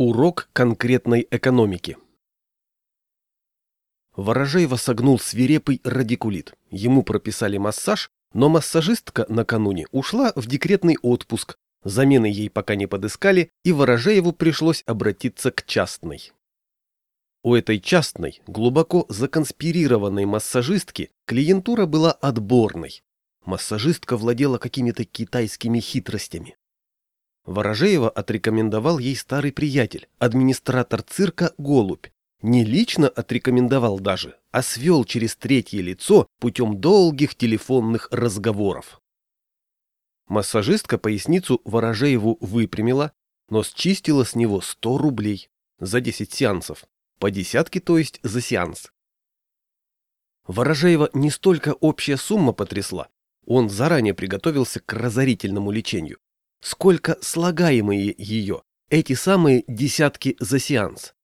Урок конкретной экономики. Ворожеева согнул свирепый радикулит. Ему прописали массаж, но массажистка накануне ушла в декретный отпуск. Замены ей пока не подыскали, и Ворожееву пришлось обратиться к частной. У этой частной, глубоко законспирированной массажистки клиентура была отборной. Массажистка владела какими-то китайскими хитростями. Ворожеева отрекомендовал ей старый приятель, администратор цирка Голубь. Не лично отрекомендовал даже, а свел через третье лицо путем долгих телефонных разговоров. Массажистка поясницу Ворожееву выпрямила, но счистила с него 100 рублей за 10 сеансов, по десятке, то есть за сеанс. Ворожеева не столько общая сумма потрясла, он заранее приготовился к разорительному лечению, сколько слагаемые ее, эти самые десятки за сеанс.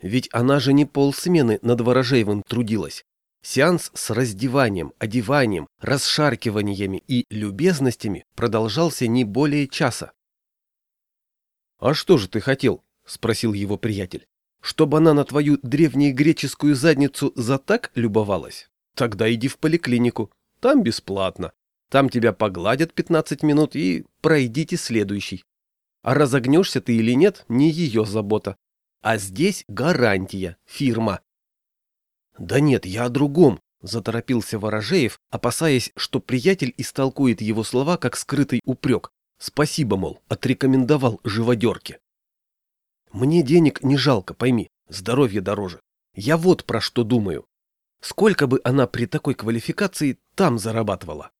Ведь она же не полсмены над Ворожеевым трудилась. Сеанс с раздеванием, одеванием, расшаркиваниями и любезностями продолжался не более часа. «А что же ты хотел?» — спросил его приятель. «Чтобы она на твою древнегреческую задницу за так любовалась? Тогда иди в поликлинику, там бесплатно. Там тебя погладят 15 минут и пройдите следующий. А разогнешься ты или нет, не ее забота. А здесь гарантия, фирма. Да нет, я о другом, заторопился Ворожеев, опасаясь, что приятель истолкует его слова как скрытый упрек. Спасибо, мол, отрекомендовал живодерке. Мне денег не жалко, пойми, здоровье дороже. Я вот про что думаю. Сколько бы она при такой квалификации там зарабатывала?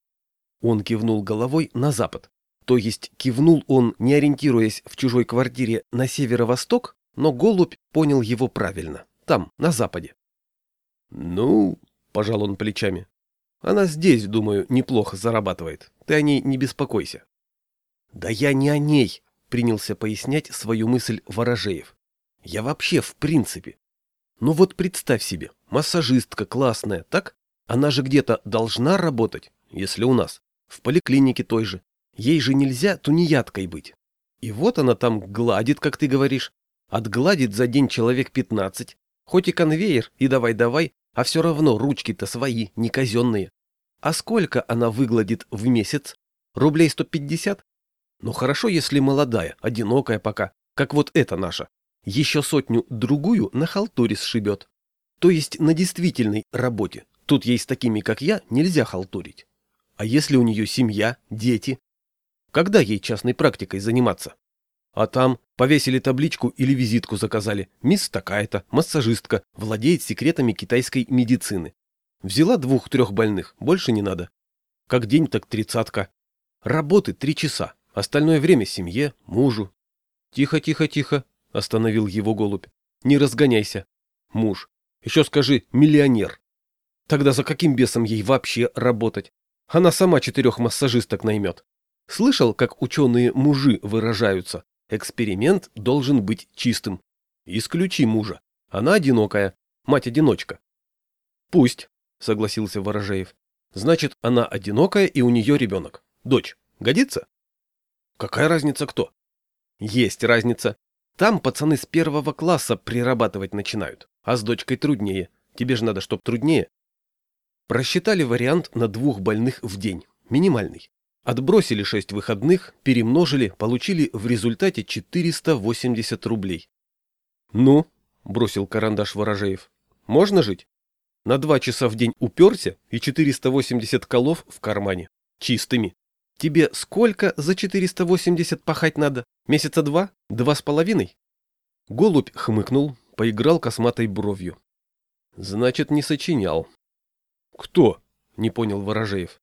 Он кивнул головой на запад. То есть кивнул он, не ориентируясь в чужой квартире на северо-восток, но голубь понял его правильно. Там, на западе. «Ну...» — пожал он плечами. «Она здесь, думаю, неплохо зарабатывает. Ты о ней не беспокойся». «Да я не о ней», — принялся пояснять свою мысль Ворожеев. «Я вообще в принципе. Ну вот представь себе, массажистка классная, так? Она же где-то должна работать, если у нас. В поликлинике той же. Ей же нельзя тунеядкой быть. И вот она там гладит, как ты говоришь. Отгладит за день человек пятнадцать. Хоть и конвейер, и давай-давай, а все равно ручки-то свои, не казенные. А сколько она выгладит в месяц? Рублей сто пятьдесят? Ну хорошо, если молодая, одинокая пока, как вот эта наша. Еще сотню-другую на халтуре сшибет. То есть на действительной работе. Тут ей с такими, как я, нельзя халтурить. А если у нее семья, дети? Когда ей частной практикой заниматься? А там повесили табличку или визитку заказали. Мисс такая-то, массажистка, владеет секретами китайской медицины. Взяла двух-трех больных, больше не надо. Как день, так тридцатка. Работы три часа, остальное время семье, мужу. Тихо, тихо, тихо, остановил его голубь. Не разгоняйся. Муж. Еще скажи, миллионер. Тогда за каким бесом ей вообще работать? Она сама четырех массажисток наймет. Слышал, как ученые-мужи выражаются? Эксперимент должен быть чистым. Исключи мужа. Она одинокая, мать-одиночка. Пусть, согласился Ворожеев. Значит, она одинокая и у нее ребенок. Дочь. Годится? Какая разница кто? Есть разница. Там пацаны с первого класса прирабатывать начинают, а с дочкой труднее. Тебе же надо, чтоб труднее. Просчитали вариант на двух больных в день, минимальный. Отбросили шесть выходных, перемножили, получили в результате 480 рублей. «Ну?» – бросил карандаш Ворожеев. «Можно жить? На два часа в день уперся и 480 колов в кармане. Чистыми. Тебе сколько за 480 пахать надо? Месяца два? Два с половиной?» Голубь хмыкнул, поиграл косматой бровью. «Значит, не сочинял», «Кто?» — не понял Ворожеев.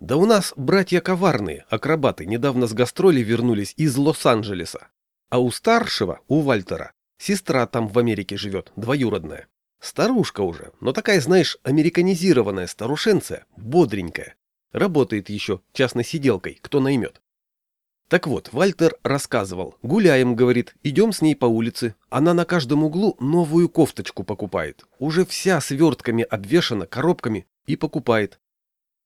«Да у нас братья коварные, акробаты, недавно с гастроли вернулись из Лос-Анджелеса. А у старшего, у Вальтера, сестра там в Америке живет, двоюродная. Старушка уже, но такая, знаешь, американизированная старушенция, бодренькая. Работает еще частной сиделкой, кто наймет. Так вот, Вальтер рассказывал. Гуляем, говорит, идем с ней по улице. Она на каждом углу новую кофточку покупает. Уже вся свертками обвешана, коробками, и покупает.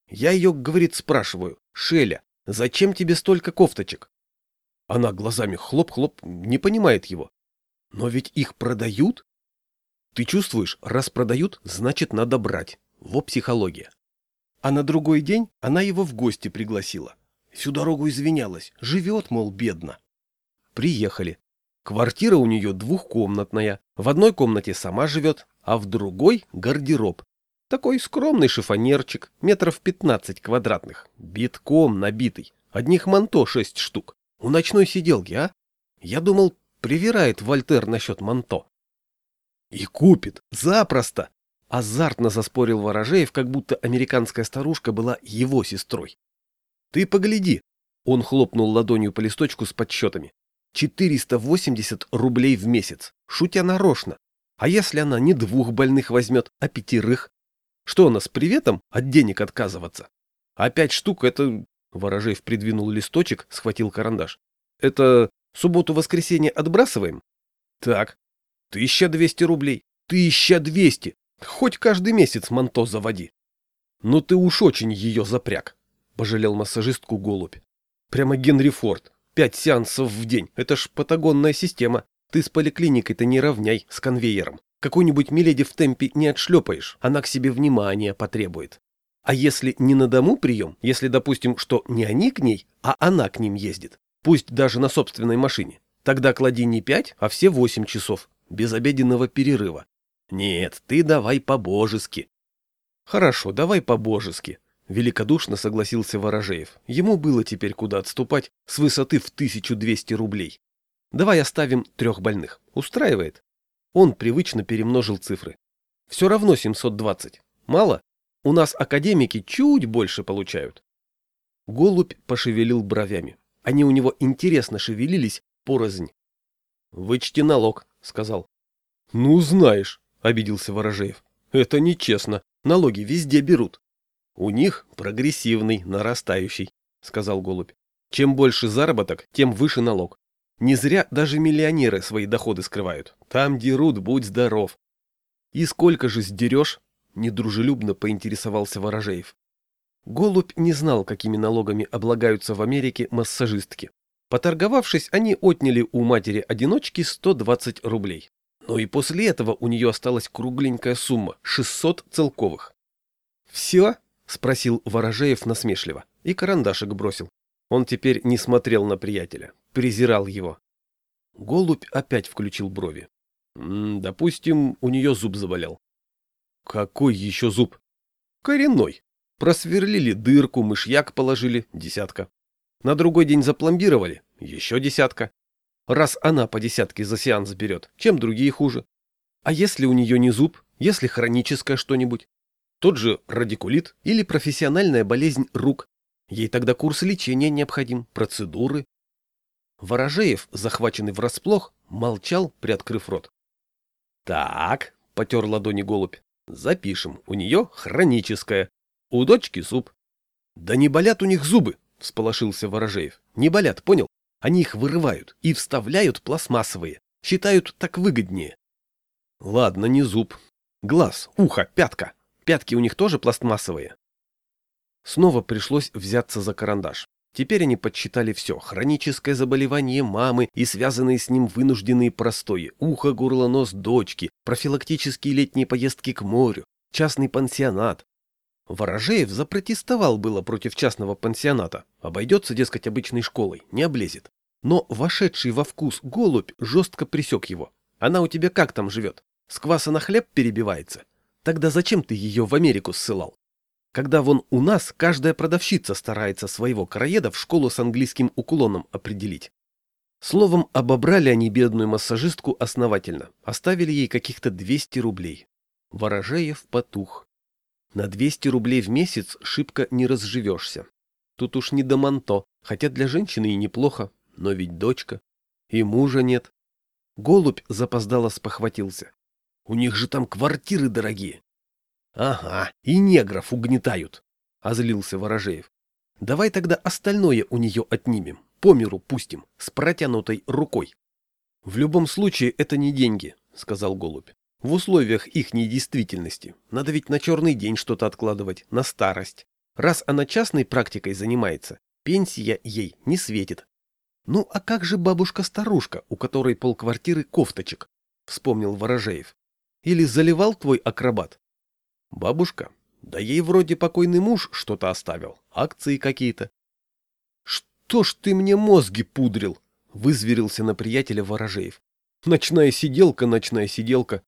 Я ее, говорит, спрашиваю, Шеля, зачем тебе столько кофточек? Она глазами хлоп-хлоп, не понимает его. Но ведь их продают? Ты чувствуешь, раз продают, значит надо брать. Во психология. А на другой день она его в гости пригласила. Всю дорогу извинялась. Живет, мол, бедно. Приехали. Квартира у нее двухкомнатная. В одной комнате сама живет, а в другой гардероб. Такой скромный шифонерчик, метров пятнадцать квадратных, битком набитый. Одних манто шесть штук. У ночной сиделки, а? Я думал, привирает Вольтер насчет манто. И купит. Запросто. Азартно заспорил Ворожеев, как будто американская старушка была его сестрой. Ты погляди. Он хлопнул ладонью по листочку с подсчетами. 480 рублей в месяц. Шутя нарочно. А если она не двух больных возьмет, а пятерых? Что она с приветом от денег отказываться? А пять штук это... Ворожеев придвинул листочек, схватил карандаш. Это субботу-воскресенье отбрасываем? Так. 1200 рублей. 1200! Хоть каждый месяц манто заводи. Ну ты уж очень ее запряг, пожалел массажистку голубь. Прямо Генри Форд. Пять сеансов в день. Это ж патагонная система. Ты с поликлиникой-то не равняй с конвейером. Какую-нибудь миледи в темпе не отшлепаешь, она к себе внимания потребует. А если не на дому прием, если, допустим, что не они к ней, а она к ним ездит, пусть даже на собственной машине, тогда клади не пять, а все восемь часов, без обеденного перерыва. Нет, ты давай по-божески. Хорошо, давай по-божески. Великодушно согласился Ворожеев. Ему было теперь куда отступать с высоты в 1200 рублей. Давай оставим трех больных. Устраивает? Он привычно перемножил цифры. Все равно 720. Мало? У нас академики чуть больше получают. Голубь пошевелил бровями. Они у него интересно шевелились порознь. «Вычти налог», — сказал. «Ну, знаешь», — обиделся Ворожеев. «Это нечестно. Налоги везде берут». «У них прогрессивный, нарастающий», — сказал Голубь. «Чем больше заработок, тем выше налог. Не зря даже миллионеры свои доходы скрывают. Там дерут, будь здоров. И сколько же сдерешь? Недружелюбно поинтересовался Ворожеев. Голубь не знал, какими налогами облагаются в Америке массажистки. Поторговавшись, они отняли у матери-одиночки 120 рублей. Но и после этого у нее осталась кругленькая сумма – 600 целковых. «Все?» – спросил Ворожеев насмешливо и карандашик бросил. Он теперь не смотрел на приятеля, презирал его. Голубь опять включил брови. М -м, допустим, у нее зуб заболел. Какой еще зуб? Коренной. Просверлили дырку, мышьяк положили, десятка. На другой день запломбировали, еще десятка. Раз она по десятке за сеанс берет, чем другие хуже? А если у нее не зуб, если хроническое что-нибудь? Тот же радикулит или профессиональная болезнь рук, Ей тогда курс лечения необходим, процедуры. Ворожеев, захваченный врасплох, молчал, приоткрыв рот. «Так», — потер ладони голубь, — «запишем. У нее хроническое. У дочки зуб». «Да не болят у них зубы», — всполошился Ворожеев. «Не болят, понял? Они их вырывают и вставляют пластмассовые. Считают так выгоднее». «Ладно, не зуб. Глаз, ухо, пятка. Пятки у них тоже пластмассовые. Снова пришлось взяться за карандаш. Теперь они подсчитали все. Хроническое заболевание мамы и связанные с ним вынужденные простои, ухо, горло, нос дочки, профилактические летние поездки к морю, частный пансионат. Ворожеев запротестовал было против частного пансионата. Обойдется, дескать, обычной школой, не облезет. Но вошедший во вкус голубь жестко присек его. Она у тебя как там живет? С кваса на хлеб перебивается? Тогда зачем ты ее в Америку ссылал? когда вон у нас каждая продавщица старается своего короеда в школу с английским уклоном определить. Словом, обобрали они бедную массажистку основательно, оставили ей каких-то 200 рублей. Ворожеев потух. На 200 рублей в месяц шибко не разживешься. Тут уж не до манто, хотя для женщины и неплохо, но ведь дочка. И мужа нет. Голубь запоздало спохватился. У них же там квартиры дорогие. Ага, и негров угнетают, озлился Ворожеев. Давай тогда остальное у нее отнимем, по миру пустим, с протянутой рукой. В любом случае это не деньги, сказал Голубь. В условиях их недействительности. Надо ведь на черный день что-то откладывать, на старость. Раз она частной практикой занимается, пенсия ей не светит. Ну а как же бабушка-старушка, у которой полквартиры кофточек? Вспомнил Ворожеев. Или заливал твой акробат? Бабушка? Да ей вроде покойный муж что-то оставил, акции какие-то. Что ж ты мне мозги пудрил? Вызверился на приятеля Ворожеев. Ночная сиделка, ночная сиделка.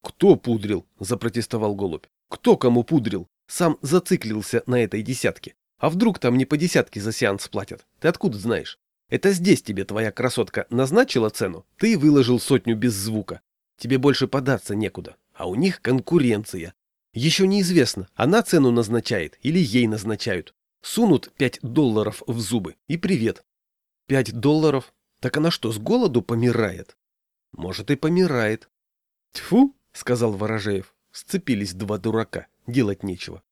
Кто пудрил? Запротестовал голубь. Кто кому пудрил? Сам зациклился на этой десятке. А вдруг там не по десятке за сеанс платят? Ты откуда знаешь? Это здесь тебе твоя красотка назначила цену, ты выложил сотню без звука. Тебе больше податься некуда, а у них конкуренция. Еще неизвестно, она цену назначает или ей назначают. Сунут пять долларов в зубы и привет. Пять долларов? Так она что, с голоду помирает? Может и помирает. Тьфу, сказал Ворожеев. Сцепились два дурака, делать нечего.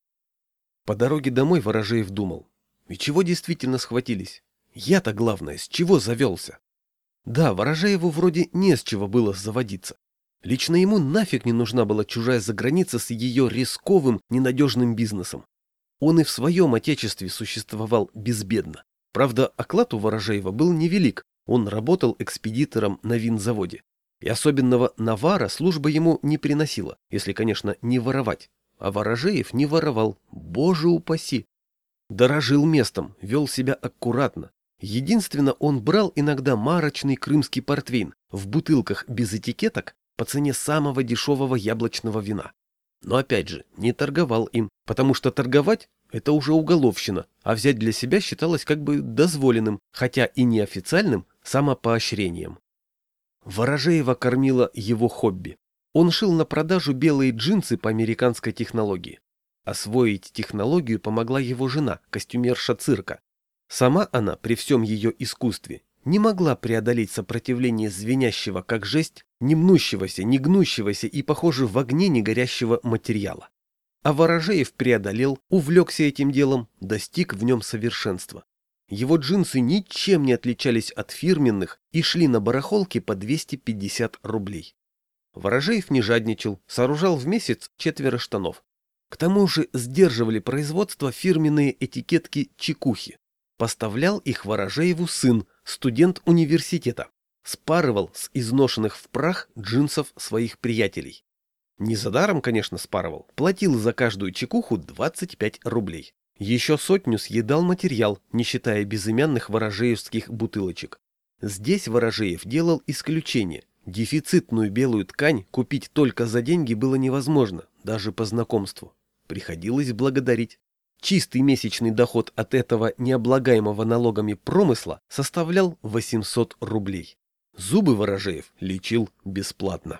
По дороге домой Ворожеев думал. И чего действительно схватились? Я-то, главное, с чего завелся? Да, Ворожееву вроде не с чего было заводиться. Лично ему нафиг не нужна была чужая заграница с ее рисковым, ненадежным бизнесом. Он и в своем отечестве существовал безбедно. Правда, оклад у Ворожеева был невелик, он работал экспедитором на винзаводе. И особенного навара служба ему не приносила, если, конечно, не воровать. А Ворожеев не воровал, боже упаси. Дорожил местом, вел себя аккуратно, Единственно, он брал иногда марочный крымский портвейн в бутылках без этикеток по цене самого дешевого яблочного вина. Но опять же, не торговал им, потому что торговать – это уже уголовщина, а взять для себя считалось как бы дозволенным, хотя и неофициальным, самопоощрением. Ворожеева кормила его хобби. Он шил на продажу белые джинсы по американской технологии. Освоить технологию помогла его жена, костюмерша цирка, Сама она, при всем ее искусстве, не могла преодолеть сопротивление звенящего, как жесть, не мнущегося, не гнущегося и, похоже, в огне не горящего материала. А Ворожеев преодолел, увлекся этим делом, достиг в нем совершенства. Его джинсы ничем не отличались от фирменных и шли на барахолке по 250 рублей. Ворожеев не жадничал, сооружал в месяц четверо штанов. К тому же сдерживали производство фирменные этикетки чекухи. Поставлял их Ворожееву сын, студент университета. Спарывал с изношенных в прах джинсов своих приятелей. Не за даром, конечно, спарывал. Платил за каждую чекуху 25 рублей. Еще сотню съедал материал, не считая безымянных ворожеевских бутылочек. Здесь Ворожеев делал исключение. Дефицитную белую ткань купить только за деньги было невозможно, даже по знакомству. Приходилось благодарить. Чистый месячный доход от этого необлагаемого налогами промысла составлял 800 рублей. Зубы Ворожеев лечил бесплатно.